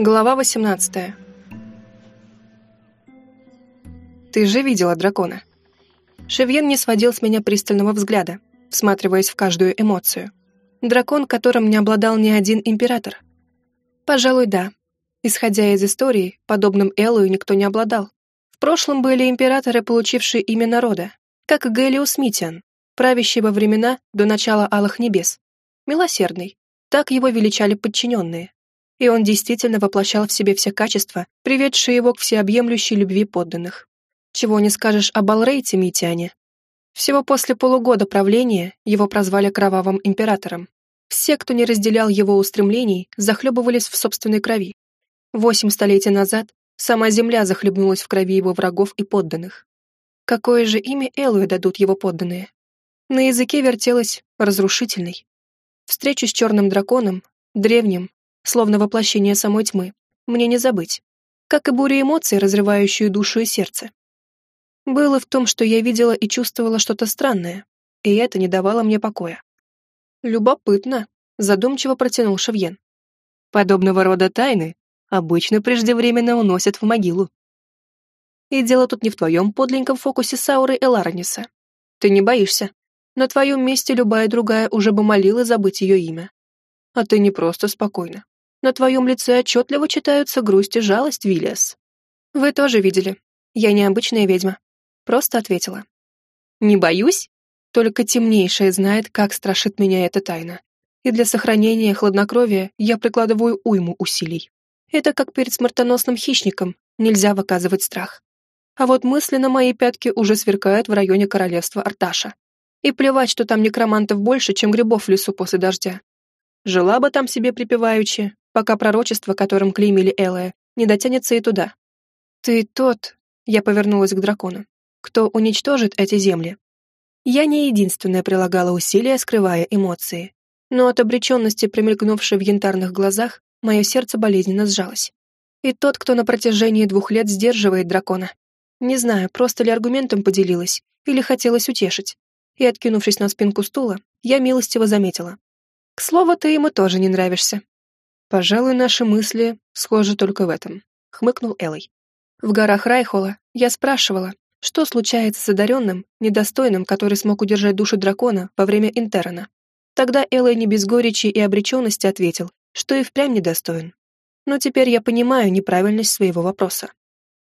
Глава 18 «Ты же видела дракона?» Шевьен не сводил с меня пристального взгляда, всматриваясь в каждую эмоцию. Дракон, которым не обладал ни один император. Пожалуй, да. Исходя из истории, подобным Эллою никто не обладал. В прошлом были императоры, получившие имя народа, как Гелиус Митиан, правящий во времена до начала Алых Небес. Милосердный. Так его величали подчиненные и он действительно воплощал в себе все качества, приведшие его к всеобъемлющей любви подданных. Чего не скажешь об Алрейте Митяне. Всего после полугода правления его прозвали Кровавым Императором. Все, кто не разделял его устремлений, захлебывались в собственной крови. Восемь столетий назад сама земля захлебнулась в крови его врагов и подданных. Какое же имя Элую дадут его подданные? На языке вертелось «разрушительный». Встречу с черным драконом, древним, словно воплощение самой тьмы, мне не забыть, как и бурю эмоций, разрывающую душу и сердце. Было в том, что я видела и чувствовала что-то странное, и это не давало мне покоя. «Любопытно», — задумчиво протянул Шевьен. «Подобного рода тайны обычно преждевременно уносят в могилу. И дело тут не в твоем подленьком фокусе Сауры Элараниса. Ты не боишься. На твоем месте любая другая уже бы молила забыть ее имя. А ты не просто спокойна, на твоем лице отчетливо читаются грусть и жалость, Виллиас. Вы тоже видели. Я необычная ведьма. Просто ответила. Не боюсь, только темнейшая знает, как страшит меня эта тайна. И для сохранения хладнокровия я прикладываю уйму усилий. Это как перед смертоносным хищником, нельзя выказывать страх. А вот мысленно мои пятки уже сверкают в районе королевства Арташа. И плевать, что там некромантов больше, чем грибов в лесу после дождя. Жила бы там себе припеваючи, пока пророчество, которым клеймили Элая, не дотянется и туда. «Ты тот...» — я повернулась к дракону. «Кто уничтожит эти земли?» Я не единственная прилагала усилия, скрывая эмоции. Но от обреченности, промелькнувшей в янтарных глазах, мое сердце болезненно сжалось. И тот, кто на протяжении двух лет сдерживает дракона. Не знаю, просто ли аргументом поделилась, или хотелось утешить. И, откинувшись на спинку стула, я милостиво заметила. «К слову, ты ему тоже не нравишься. «Пожалуй, наши мысли схожи только в этом», — хмыкнул Элой. «В горах Райхола я спрашивала, что случается с одаренным, недостойным, который смог удержать душу дракона во время Интерна. Тогда Элой не без горечи и обреченности ответил, что и впрямь недостоин. Но теперь я понимаю неправильность своего вопроса.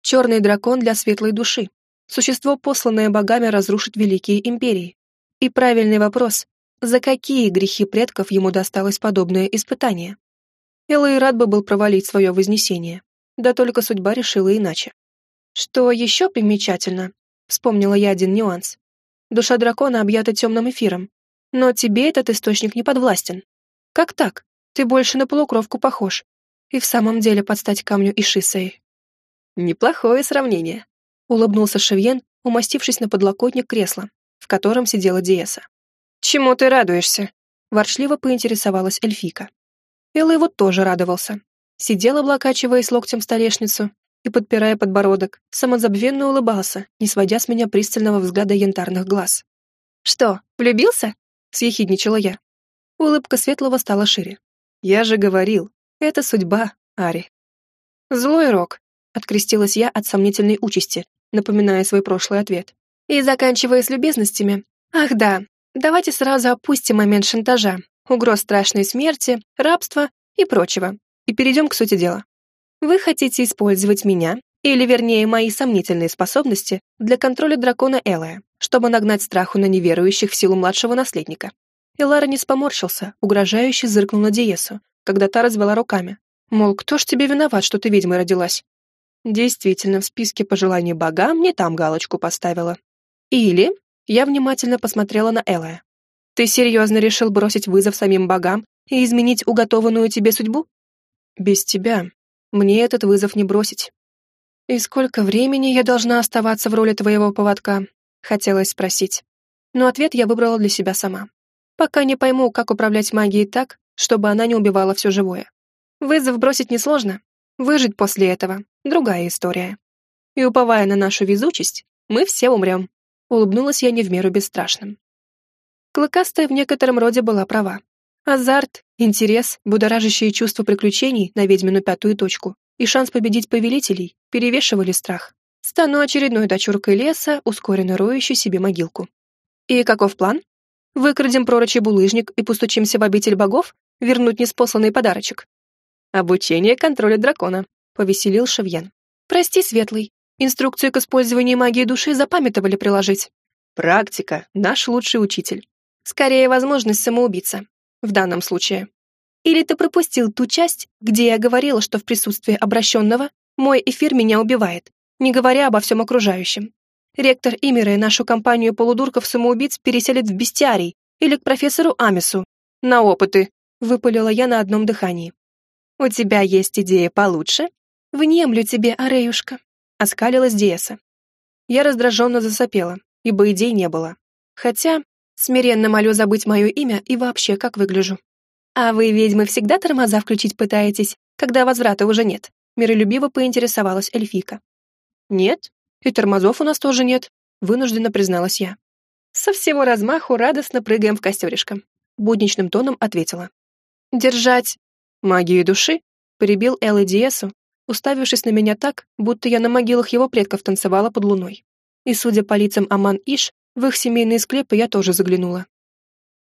Черный дракон для светлой души. Существо, посланное богами разрушить великие империи. И правильный вопрос, за какие грехи предков ему досталось подобное испытание? Элла рад бы был провалить свое вознесение, да только судьба решила иначе. Что еще примечательно, вспомнила я один нюанс. Душа дракона объята темным эфиром, но тебе этот источник не подвластен. Как так? Ты больше на полукровку похож. И в самом деле подстать камню и Шисей. Неплохое сравнение, улыбнулся Шевьен, умастившись на подлокотник кресла, в котором сидела Диеса. «Чему ты радуешься?» — ворчливо поинтересовалась эльфика. Вот тоже радовался. Сидел, облокачиваясь локтем столешницу и, подпирая подбородок, самозабвенно улыбался, не сводя с меня пристального взгляда янтарных глаз. «Что, влюбился?» — съехидничала я. Улыбка Светлого стала шире. «Я же говорил, это судьба, Ари». «Злой рок», — открестилась я от сомнительной участи, напоминая свой прошлый ответ. И заканчивая с любезностями, «Ах да, давайте сразу опустим момент шантажа угроз страшной смерти, рабства и прочего, и перейдем к сути дела. Вы хотите использовать меня, или вернее мои сомнительные способности, для контроля дракона Элая, чтобы нагнать страху на неверующих в силу младшего наследника. Элара не споморщился, угрожающе зыркнул на Диесу, когда та развела руками. Мол, кто ж тебе виноват, что ты ведьмой родилась? Действительно, в списке пожеланий богам не там галочку поставила. Или я внимательно посмотрела на Элая. Ты серьезно решил бросить вызов самим богам и изменить уготованную тебе судьбу? Без тебя мне этот вызов не бросить. И сколько времени я должна оставаться в роли твоего поводка? Хотелось спросить. Но ответ я выбрала для себя сама. Пока не пойму, как управлять магией так, чтобы она не убивала все живое. Вызов бросить несложно. Выжить после этого — другая история. И уповая на нашу везучесть, мы все умрем. Улыбнулась я не в меру бесстрашным. Клыкастая в некотором роде была права. Азарт, интерес, будоражащие чувства приключений на ведьмину пятую точку и шанс победить повелителей перевешивали страх. Стану очередной дочуркой леса, ускоренно роющей себе могилку. И каков план? Выкрадем пророчий булыжник и постучимся в обитель богов? Вернуть неспосланный подарочек? Обучение контроля дракона, повеселил Шевьен. Прости, Светлый, инструкцию к использованию магии души запамятовали приложить. Практика — наш лучший учитель. Скорее, возможность самоубийца в данном случае. Или ты пропустил ту часть, где я говорила, что в присутствии обращенного мой эфир меня убивает, не говоря обо всем окружающем. Ректор Имера и нашу компанию полудурков-самоубийц переселит в бестиарий или к профессору Амису. На опыты, выпалила я на одном дыхании. У тебя есть идея получше? Внемлю тебе, Ареюшка, оскалилась Диеса. Я раздраженно засопела, ибо идей не было. Хотя Смиренно молю забыть мое имя и вообще, как выгляжу. А вы, ведьмы, всегда тормоза включить пытаетесь, когда возврата уже нет? Миролюбиво поинтересовалась эльфийка. Нет, и тормозов у нас тоже нет, вынужденно призналась я. Со всего размаху радостно прыгаем в костеришко. Будничным тоном ответила. Держать магию души, перебил Элла Диесу, уставившись на меня так, будто я на могилах его предков танцевала под луной. И, судя по лицам Аман Иш, в их семейные склепы я тоже заглянула.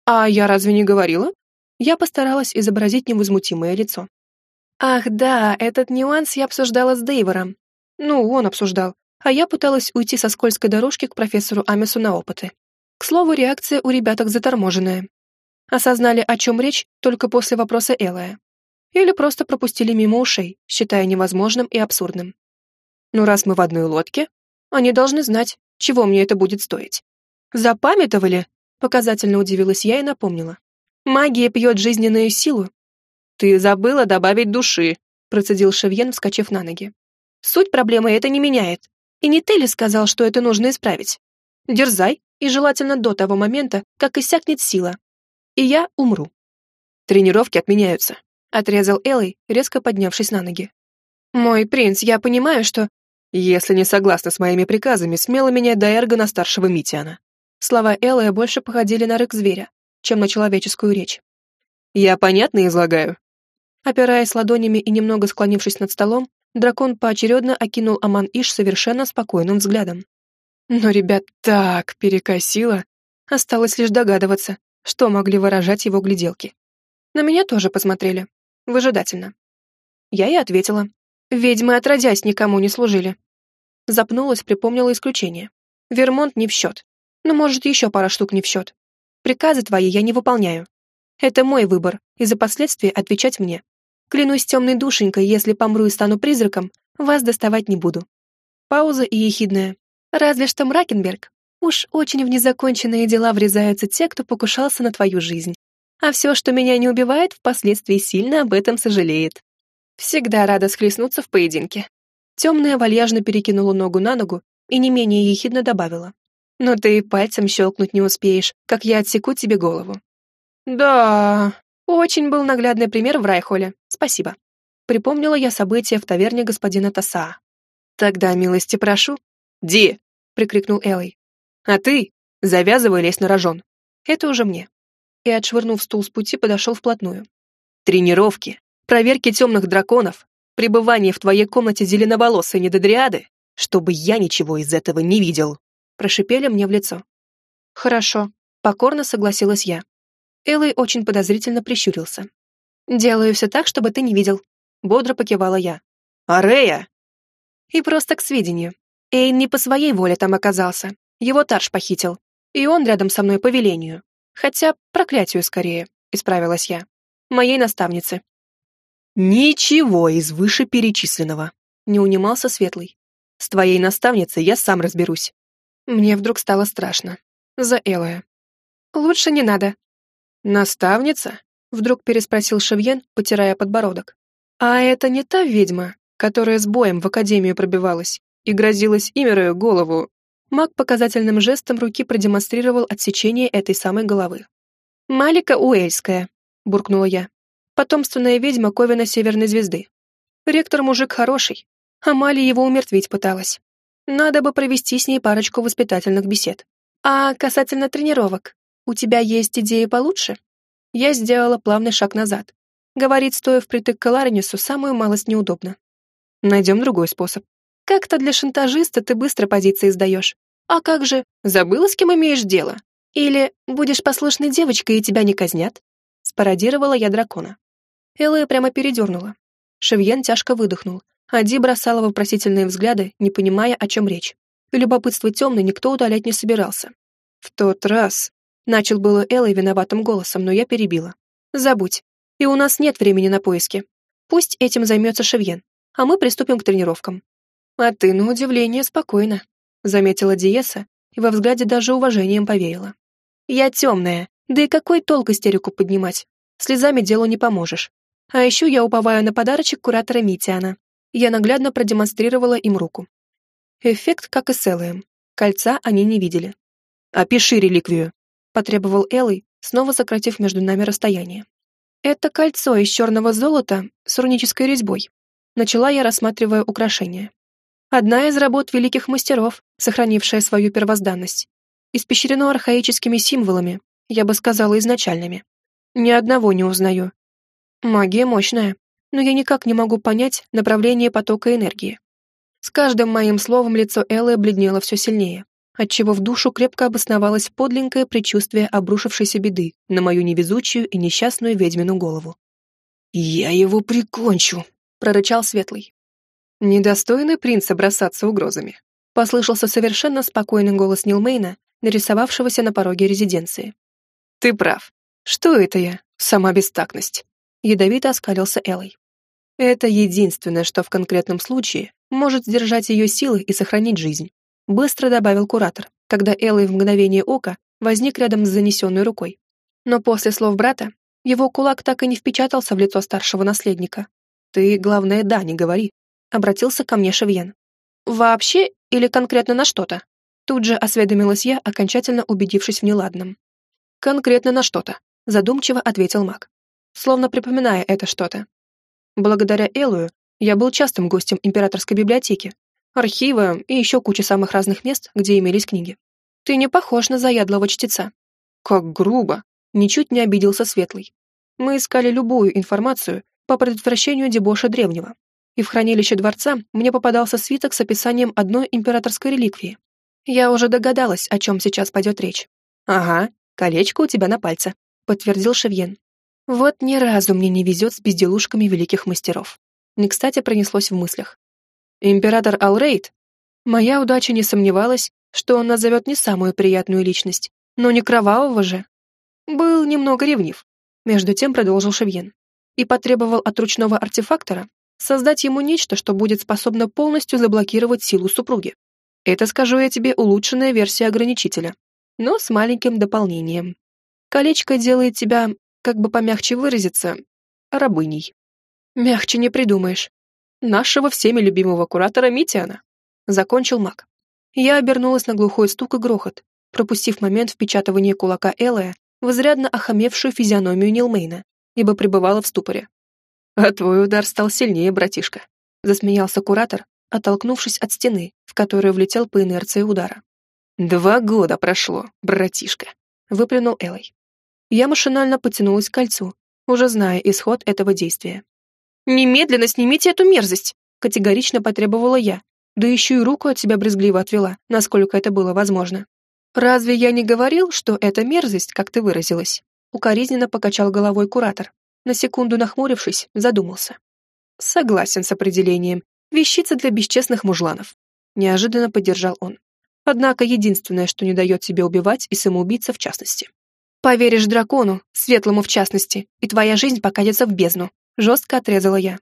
«А я разве не говорила?» Я постаралась изобразить невозмутимое лицо. «Ах да, этот нюанс я обсуждала с Дейвором. Ну, он обсуждал, а я пыталась уйти со скользкой дорожки к профессору Амису на опыты. К слову, реакция у ребяток заторможенная. Осознали, о чем речь, только после вопроса Элая. Или просто пропустили мимо ушей, считая невозможным и абсурдным. Ну, раз мы в одной лодке, они должны знать, чего мне это будет стоить. «Запамятовали?» — показательно удивилась я и напомнила. «Магия пьет жизненную силу». «Ты забыла добавить души», — процедил Шевьен, вскочив на ноги. «Суть проблемы это не меняет. И не ты ли сказал, что это нужно исправить? Дерзай, и желательно до того момента, как иссякнет сила. И я умру». «Тренировки отменяются», — отрезал Элой, резко поднявшись на ноги. «Мой принц, я понимаю, что...» «Если не согласна с моими приказами, смело менять Дайерга на старшего Митиана», Слова Элая больше походили на рык зверя, чем на человеческую речь. «Я понятно излагаю?» Опираясь ладонями и немного склонившись над столом, дракон поочередно окинул Аман-Иш совершенно спокойным взглядом. Но ребят так перекосило, осталось лишь догадываться, что могли выражать его гляделки. На меня тоже посмотрели, выжидательно. Я и ответила. Ведьмы отродясь никому не служили. Запнулась, припомнила исключение. Вермонт не в счет. Но, может, еще пара штук не в счет. Приказы твои я не выполняю. Это мой выбор, и за последствия отвечать мне. Клянусь темной душенькой, если помру и стану призраком, вас доставать не буду. Пауза и ехидная. Разве что Мракенберг. Уж очень в незаконченные дела врезаются те, кто покушался на твою жизнь. А все, что меня не убивает, впоследствии сильно об этом сожалеет. Всегда рада схлестнуться в поединке. Темная вальяжно перекинула ногу на ногу и не менее ехидно добавила но ты пальцем щелкнуть не успеешь, как я отсеку тебе голову». «Да, очень был наглядный пример в Райхоле, спасибо». Припомнила я события в таверне господина Таса. «Тогда милости прошу». «Ди!» — прикрикнул Элой. «А ты завязывай лезть на рожон. Это уже мне». И, отшвырнув стул с пути, подошел вплотную. «Тренировки, проверки темных драконов, пребывание в твоей комнате зеленоволосой недодриады, чтобы я ничего из этого не видел» прошипели мне в лицо. «Хорошо», — покорно согласилась я. Элой очень подозрительно прищурился. «Делаю все так, чтобы ты не видел», — бодро покивала я. «Арея!» И просто к сведению. Эйн не по своей воле там оказался. Его Тарш похитил. И он рядом со мной по велению. Хотя проклятию скорее, исправилась я. Моей наставницы. «Ничего из вышеперечисленного», — не унимался Светлый. «С твоей наставницей я сам разберусь. Мне вдруг стало страшно. За Элая. «Лучше не надо». «Наставница?» — вдруг переспросил Шевьен, потирая подбородок. «А это не та ведьма, которая с боем в академию пробивалась и грозилась Имерою голову?» Маг показательным жестом руки продемонстрировал отсечение этой самой головы. «Малика Уэльская», — буркнула я. «Потомственная ведьма Ковина Северной Звезды. Ректор мужик хороший, а Мали его умертвить пыталась. Надо бы провести с ней парочку воспитательных бесед. А касательно тренировок, у тебя есть идеи получше? Я сделала плавный шаг назад. Говорит, стоя впритык к Ларенису, самую малость неудобно. Найдем другой способ. Как-то для шантажиста ты быстро позиции сдаешь. А как же, забыла, с кем имеешь дело? Или будешь послушной девочкой, и тебя не казнят? Спародировала я дракона. Элая прямо передернула. Шевьен тяжко выдохнул, а Ди бросала вопросительные взгляды, не понимая, о чем речь. И любопытство темное никто удалять не собирался. В тот раз... Начал было Элой виноватым голосом, но я перебила. Забудь. И у нас нет времени на поиски. Пусть этим займется Шевьен, а мы приступим к тренировкам. А ты, на удивление, спокойно, заметила Диеса, и во взгляде даже уважением повеяла. Я темная, да и какой толк истерику поднимать? Слезами делу не поможешь. А еще я уповаю на подарочек куратора Митиана. Я наглядно продемонстрировала им руку. Эффект как и с Эллоем. Кольца они не видели. «Опиши реликвию», — потребовал Элой, снова сократив между нами расстояние. «Это кольцо из черного золота с рунической резьбой». Начала я, рассматривая украшение. Одна из работ великих мастеров, сохранившая свою первозданность. Испещрено архаическими символами, я бы сказала, изначальными. Ни одного не узнаю. Магия мощная, но я никак не могу понять направление потока энергии. С каждым моим словом лицо Эллы бледнело все сильнее, отчего в душу крепко обосновалось подлинное предчувствие обрушившейся беды на мою невезучую и несчастную ведьмину голову. «Я его прикончу!» — прорычал Светлый. «Недостойный принца бросаться угрозами», — послышался совершенно спокойный голос Нилмейна, нарисовавшегося на пороге резиденции. «Ты прав. Что это я? Сама бестактность. Ядовито оскалился Элой. Это единственное, что в конкретном случае может сдержать ее силы и сохранить жизнь. Быстро добавил куратор, когда Элой в мгновение ока возник рядом с занесенной рукой. Но после слов брата его кулак так и не впечатался в лицо старшего наследника. «Ты, главное, да, не говори», — обратился ко мне Шевьен. «Вообще или конкретно на что-то?» Тут же осведомилась я, окончательно убедившись в неладном. «Конкретно на что-то», — задумчиво ответил маг словно припоминая это что-то. Благодаря Элую я был частым гостем императорской библиотеки, архива и еще кучи самых разных мест, где имелись книги. Ты не похож на заядлого чтеца. Как грубо. Ничуть не обиделся Светлый. Мы искали любую информацию по предотвращению дебоша древнего. И в хранилище дворца мне попадался свиток с описанием одной императорской реликвии. Я уже догадалась, о чем сейчас пойдет речь. «Ага, колечко у тебя на пальце», — подтвердил Шевьен. Вот ни разу мне не везет с безделушками великих мастеров. Не кстати пронеслось в мыслях. Император Алрейд? Моя удача не сомневалась, что он назовет не самую приятную личность, но не кровавого же. Был немного ревнив. Между тем продолжил Шевьен. И потребовал от ручного артефактора создать ему нечто, что будет способно полностью заблокировать силу супруги. Это, скажу я тебе, улучшенная версия ограничителя, но с маленьким дополнением. Колечко делает тебя как бы помягче выразиться, рабыней. Мягче не придумаешь. Нашего всеми любимого куратора Митиана. Закончил маг. Я обернулась на глухой стук и грохот, пропустив момент впечатывания кулака Элая в изрядно охамевшую физиономию Нилмейна, ибо пребывала в ступоре. «А твой удар стал сильнее, братишка», — засмеялся куратор, оттолкнувшись от стены, в которую влетел по инерции удара. «Два года прошло, братишка», — выплюнул Элой. Я машинально потянулась к кольцу, уже зная исход этого действия. «Немедленно снимите эту мерзость!» категорично потребовала я, да еще и руку от себя брезгливо отвела, насколько это было возможно. «Разве я не говорил, что это мерзость, как ты выразилась?» Укоризненно покачал головой куратор. На секунду нахмурившись, задумался. «Согласен с определением. Вещица для бесчестных мужланов». Неожиданно поддержал он. Однако единственное, что не дает себе убивать, и самоубийца в частности. Поверишь дракону, светлому в частности, и твоя жизнь покатится в бездну. Жестко отрезала я.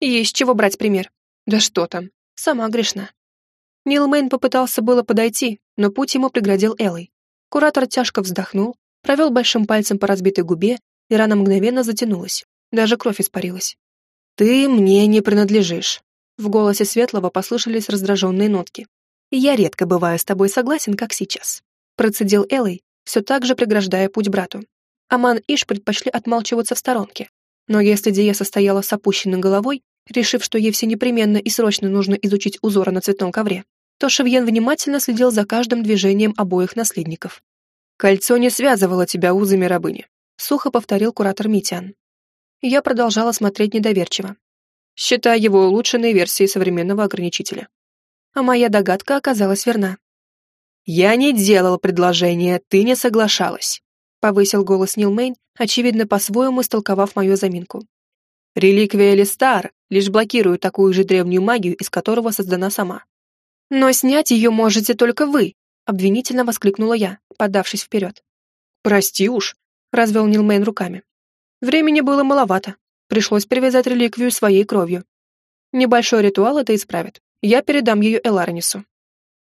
Есть чего брать пример. Да что там, сама грешна. Нил Мэйн попытался было подойти, но путь ему преградил Элой. Куратор тяжко вздохнул, провел большим пальцем по разбитой губе, и рана мгновенно затянулась. Даже кровь испарилась. «Ты мне не принадлежишь». В голосе Светлого послышались раздраженные нотки. «Я редко бываю с тобой согласен, как сейчас», процедил Элой, все так же преграждая путь брату. Аман и Иш предпочли отмалчиваться в сторонке. Но если Диеса стояла с опущенной головой, решив, что ей все непременно и срочно нужно изучить узоры на цветном ковре, то Шевьен внимательно следил за каждым движением обоих наследников. «Кольцо не связывало тебя узами рабыни. Сухо повторил куратор Митян. Я продолжала смотреть недоверчиво, считая его улучшенной версией современного ограничителя. А моя догадка оказалась верна. «Я не делал предложение, ты не соглашалась», повысил голос Нил Мейн, очевидно, по-своему истолковав мою заминку. «Реликвия Листар лишь блокирует такую же древнюю магию, из которого создана сама». «Но снять ее можете только вы», обвинительно воскликнула я, подавшись вперед. «Прости уж», — развел Нилмейн руками. «Времени было маловато. Пришлось привязать реликвию своей кровью. Небольшой ритуал это исправит. Я передам ее Эларнису».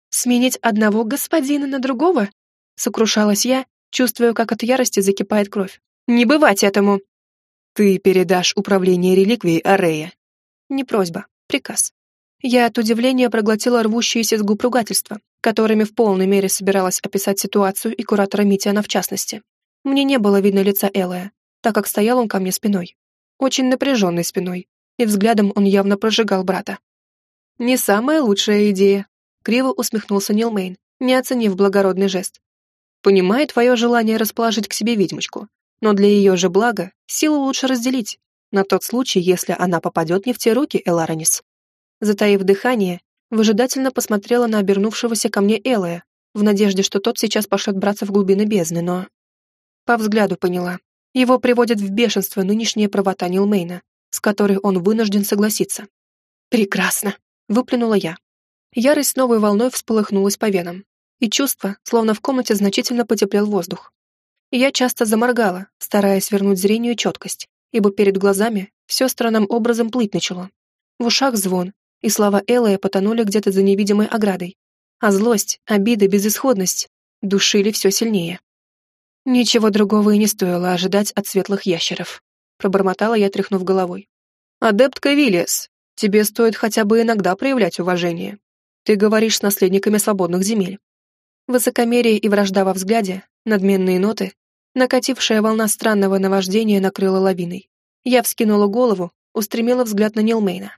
«Сменить одного господина на другого?» — сокрушалась я, чувствуя, как от ярости закипает кровь. «Не бывать этому!» «Ты передашь управление реликвией Арея». Не просьба, приказ. Я от удивления проглотила рвущиеся с губ ругательства, которыми в полной мере собиралась описать ситуацию и куратора Митиана в частности. Мне не было видно лица Элая, так как стоял он ко мне спиной. Очень напряженной спиной, и взглядом он явно прожигал брата. «Не самая лучшая идея», — криво усмехнулся Нилмейн, не оценив благородный жест. «Понимаю твое желание расположить к себе ведьмочку, но для ее же блага силу лучше разделить, на тот случай, если она попадет не в те руки, Эларонис». Затаив дыхание, выжидательно посмотрела на обернувшегося ко мне Элая, в надежде, что тот сейчас пошлет браться в глубины бездны, но... По взгляду поняла. Его приводит в бешенство нынешняя правота Нилмейна, с которой он вынужден согласиться. «Прекрасно!» — выплюнула я. Ярость с новой волной всполыхнулась по венам, и чувство, словно в комнате значительно потеплел воздух. Я часто заморгала, стараясь вернуть зрению четкость, ибо перед глазами все странным образом плыть начало. В ушах звон, и слова Элая потонули где-то за невидимой оградой. А злость, обида, безысходность душили все сильнее. Ничего другого и не стоило ожидать от светлых ящеров. Пробормотала я, тряхнув головой. «Адептка Виллиас, тебе стоит хотя бы иногда проявлять уважение. Ты говоришь с наследниками свободных земель». Высокомерие и вражда во взгляде, надменные ноты, накатившая волна странного наваждения накрыла лавиной. Я вскинула голову, устремила взгляд на Нилмейна.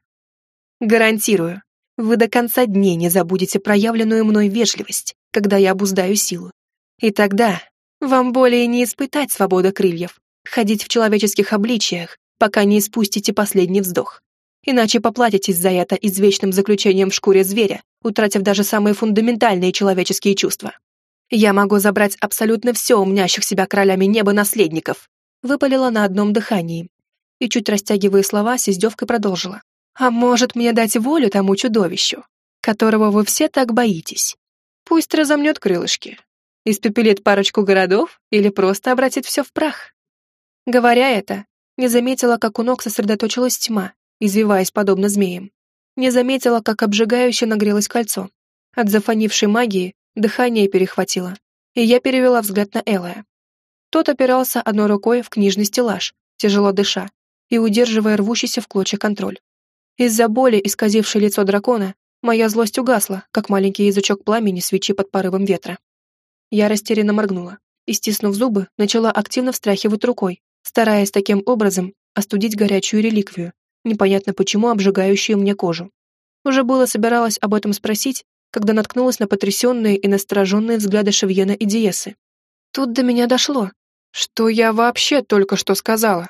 Гарантирую, вы до конца дней не забудете проявленную мной вежливость, когда я обуздаю силу. И тогда вам более не испытать свобода крыльев, ходить в человеческих обличиях, пока не испустите последний вздох. Иначе поплатитесь за это извечным заключением в шкуре зверя, утратив даже самые фундаментальные человеческие чувства. Я могу забрать абсолютно все умнящих себя королями неба наследников, выпалила на одном дыхании. И чуть растягивая слова, с издевкой продолжила. А может мне дать волю тому чудовищу, которого вы все так боитесь? Пусть разомнет крылышки, испепелит парочку городов или просто обратит все в прах. Говоря это, не заметила, как у ног сосредоточилась тьма, извиваясь подобно змеям. Не заметила, как обжигающе нагрелось кольцо. От зафонившей магии дыхание перехватило, и я перевела взгляд на Элая. Тот опирался одной рукой в книжный стеллаж, тяжело дыша, и удерживая рвущийся в клочья контроль. Из-за боли, исказившей лицо дракона, моя злость угасла, как маленький язычок пламени свечи под порывом ветра. Я растерянно моргнула и, стиснув зубы, начала активно встряхивать рукой, стараясь таким образом остудить горячую реликвию, непонятно почему обжигающую мне кожу. Уже было собиралась об этом спросить, когда наткнулась на потрясенные и настороженные взгляды Шевьена и Диесы. Тут до меня дошло. Что я вообще только что сказала?